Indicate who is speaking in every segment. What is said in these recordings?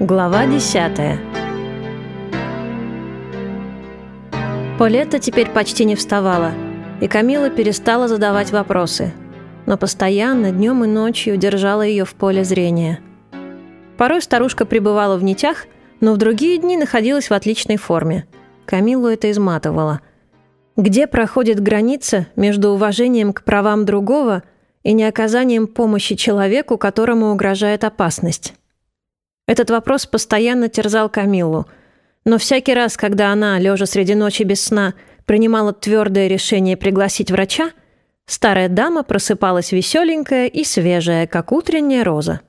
Speaker 1: Глава 10 Полета теперь почти не вставала, и Камила перестала задавать вопросы, но постоянно, днем и ночью, держала ее в поле зрения. Порой старушка пребывала в нитях, но в другие дни находилась в отличной форме. Камилу это изматывало. Где проходит граница между уважением к правам другого и неоказанием помощи человеку, которому угрожает опасность? Этот вопрос постоянно терзал Камиллу. Но всякий раз, когда она, лежа среди ночи без сна, принимала твердое решение пригласить врача, старая дама просыпалась веселенькая и свежая, как утренняя роза.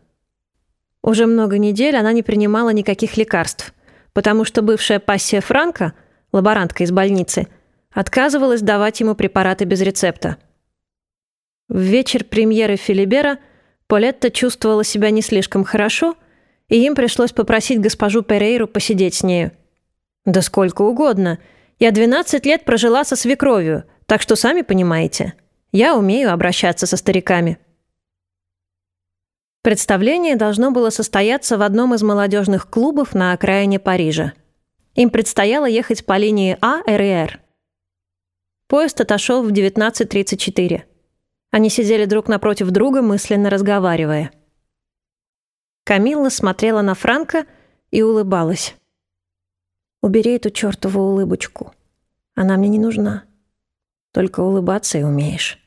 Speaker 1: Уже много недель она не принимала никаких лекарств, потому что бывшая пассия Франка, лаборантка из больницы, отказывалась давать ему препараты без рецепта. В вечер премьеры Филибера Полетта чувствовала себя не слишком хорошо – и им пришлось попросить госпожу Перейру посидеть с нею. «Да сколько угодно. Я 12 лет прожила со свекровью, так что сами понимаете, я умею обращаться со стариками». Представление должно было состояться в одном из молодежных клубов на окраине Парижа. Им предстояло ехать по линии А, Р. Поезд отошел в 19.34. Они сидели друг напротив друга, мысленно разговаривая – Камилла смотрела на Франка и улыбалась. «Убери эту чертову улыбочку. Она мне не нужна. Только улыбаться и умеешь.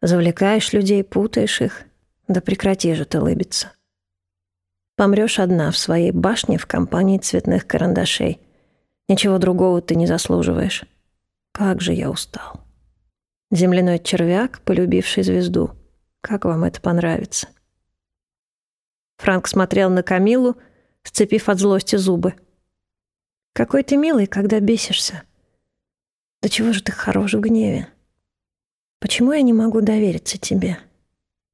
Speaker 1: Завлекаешь людей, путаешь их. Да прекрати же ты улыбиться. Помрешь одна в своей башне в компании цветных карандашей. Ничего другого ты не заслуживаешь. Как же я устал. Земляной червяк, полюбивший звезду. Как вам это понравится? Франк смотрел на Камилу, сцепив от злости зубы. «Какой ты милый, когда бесишься. Да чего же ты хорош в гневе? Почему я не могу довериться тебе?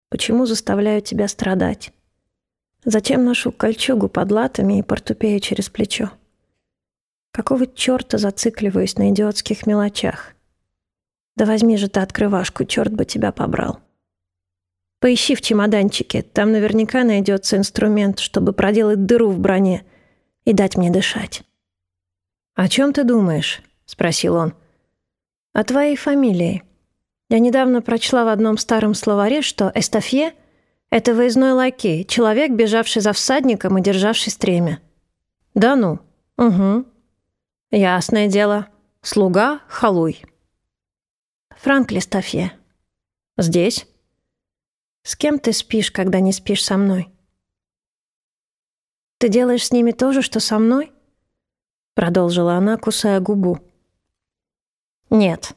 Speaker 1: Почему заставляю тебя страдать? Зачем ношу кольчугу под латами и портупею через плечо? Какого черта зацикливаюсь на идиотских мелочах? Да возьми же ты открывашку, черт бы тебя побрал!» Поищи в чемоданчике, там наверняка найдется инструмент, чтобы проделать дыру в броне и дать мне дышать». «О чем ты думаешь?» — спросил он. «О твоей фамилии. Я недавно прочла в одном старом словаре, что Эстафье — это выездной лакей, человек, бежавший за всадником и державший стремя». «Да ну? Угу. Ясное дело. Слуга — халуй». «Франк Лестафье». «Здесь?» С кем ты спишь, когда не спишь со мной? Ты делаешь с ними то же, что со мной? Продолжила она, кусая губу. Нет.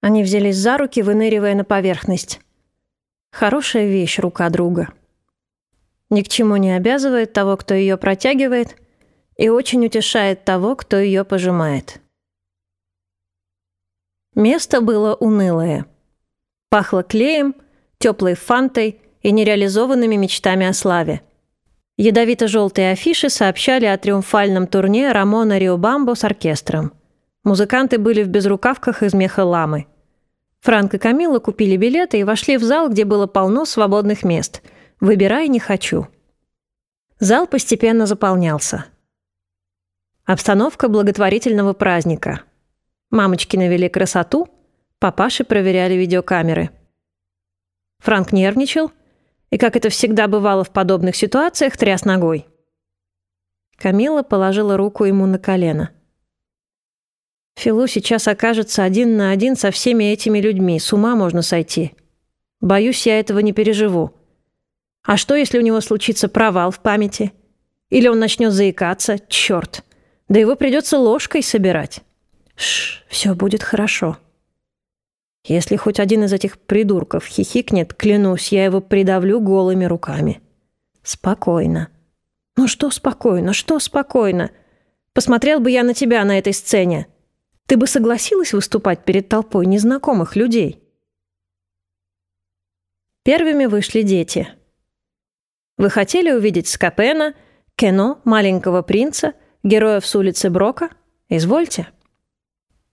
Speaker 1: Они взялись за руки, выныривая на поверхность. Хорошая вещь рука друга. Ни к чему не обязывает того, кто ее протягивает, и очень утешает того, кто ее пожимает. Место было унылое. Пахло клеем — теплой фантой и нереализованными мечтами о славе. Ядовито-желтые афиши сообщали о триумфальном турне Рамона Риобамбо с оркестром. Музыканты были в безрукавках из меха ламы. Франк и Камила купили билеты и вошли в зал, где было полно свободных мест. «Выбирай, не хочу». Зал постепенно заполнялся. Обстановка благотворительного праздника. Мамочки навели красоту, папаши проверяли видеокамеры – Франк нервничал и, как это всегда бывало в подобных ситуациях, тряс ногой. Камила положила руку ему на колено. Филу сейчас окажется один на один со всеми этими людьми, с ума можно сойти. Боюсь, я этого не переживу. А что, если у него случится провал в памяти? Или он начнет заикаться? Черт! Да его придется ложкой собирать. Шш, все будет хорошо. Если хоть один из этих придурков хихикнет, клянусь, я его придавлю голыми руками. Спокойно. Ну что спокойно, что спокойно? Посмотрел бы я на тебя на этой сцене. Ты бы согласилась выступать перед толпой незнакомых людей? Первыми вышли дети. Вы хотели увидеть Скопена, Кено, Маленького принца, героев с улицы Брока? Извольте.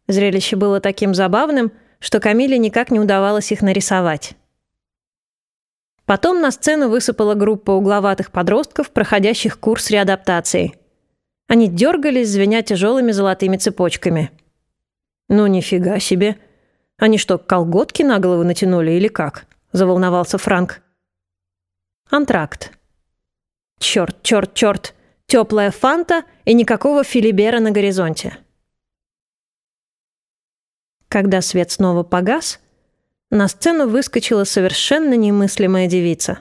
Speaker 1: Зрелище было таким забавным — что Камиле никак не удавалось их нарисовать. Потом на сцену высыпала группа угловатых подростков, проходящих курс реадаптации. Они дергались, звеня тяжелыми золотыми цепочками. «Ну, нифига себе! Они что, колготки на голову натянули или как?» – заволновался Франк. Антракт. Черт, черт, черт! Теплая фанта и никакого филибера на горизонте. Когда свет снова погас – на сцену выскочила совершенно немыслимая девица.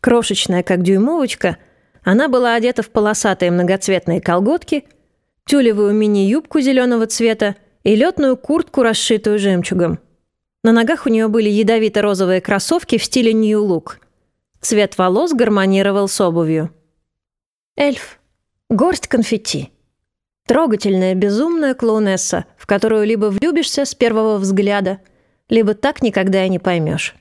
Speaker 1: Крошечная, как дюймовочка, она была одета в полосатые многоцветные колготки, тюлевую мини-юбку зеленого цвета и летную куртку, расшитую жемчугом. На ногах у нее были ядовито-розовые кроссовки в стиле нью-лук. Цвет волос гармонировал с обувью. Эльф. Горсть конфетти. Трогательная, безумная клоунесса, в которую либо влюбишься с первого взгляда – либо так никогда и не поймешь.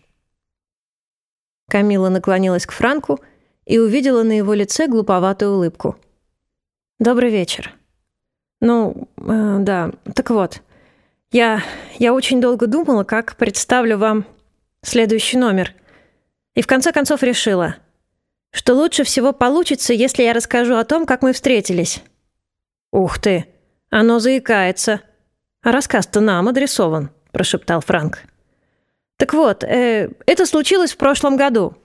Speaker 1: Камила наклонилась к Франку и увидела на его лице глуповатую улыбку. «Добрый вечер». «Ну, э, да, так вот, я, я очень долго думала, как представлю вам следующий номер. И в конце концов решила, что лучше всего получится, если я расскажу о том, как мы встретились». «Ух ты, оно заикается. Рассказ-то нам адресован» прошептал Франк. «Так вот, э, это случилось в прошлом году».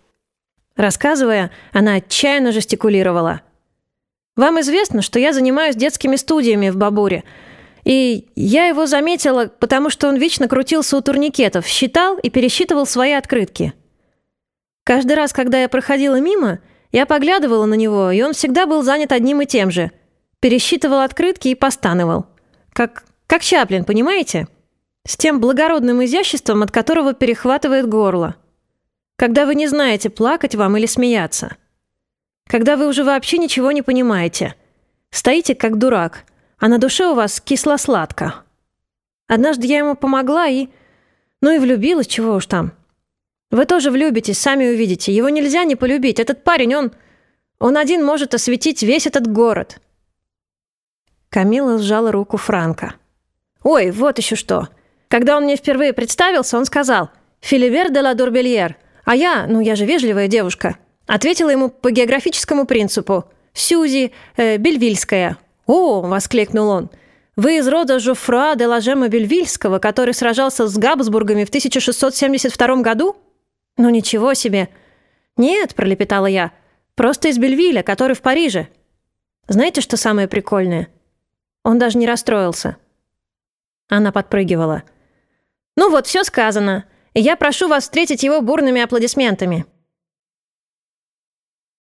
Speaker 1: Рассказывая, она отчаянно жестикулировала. «Вам известно, что я занимаюсь детскими студиями в Бабуре, и я его заметила, потому что он вечно крутился у турникетов, считал и пересчитывал свои открытки. Каждый раз, когда я проходила мимо, я поглядывала на него, и он всегда был занят одним и тем же. Пересчитывал открытки и постановал. Как, как Чаплин, понимаете?» С тем благородным изяществом, от которого перехватывает горло. Когда вы не знаете, плакать вам или смеяться. Когда вы уже вообще ничего не понимаете. Стоите как дурак, а на душе у вас кисло-сладко. Однажды я ему помогла и... Ну и влюбилась, чего уж там. Вы тоже влюбитесь, сами увидите. Его нельзя не полюбить. Этот парень, он... Он один может осветить весь этот город. Камила сжала руку Франка. «Ой, вот еще что. Когда он мне впервые представился, он сказал «Филибер де ла Дурбельер», а я, ну я же вежливая девушка, ответила ему по географическому принципу «Сюзи э, Бельвильская». «О!» – воскликнул он. «Вы из рода Жуфра де Лажема Бельвильского, который сражался с Габсбургами в 1672 году?» «Ну ничего себе!» «Нет», – пролепетала я, – «просто из Бельвиля, который в Париже». Знаете, что самое прикольное? Он даже не расстроился. Она подпрыгивала – «Ну вот, все сказано. Я прошу вас встретить его бурными аплодисментами».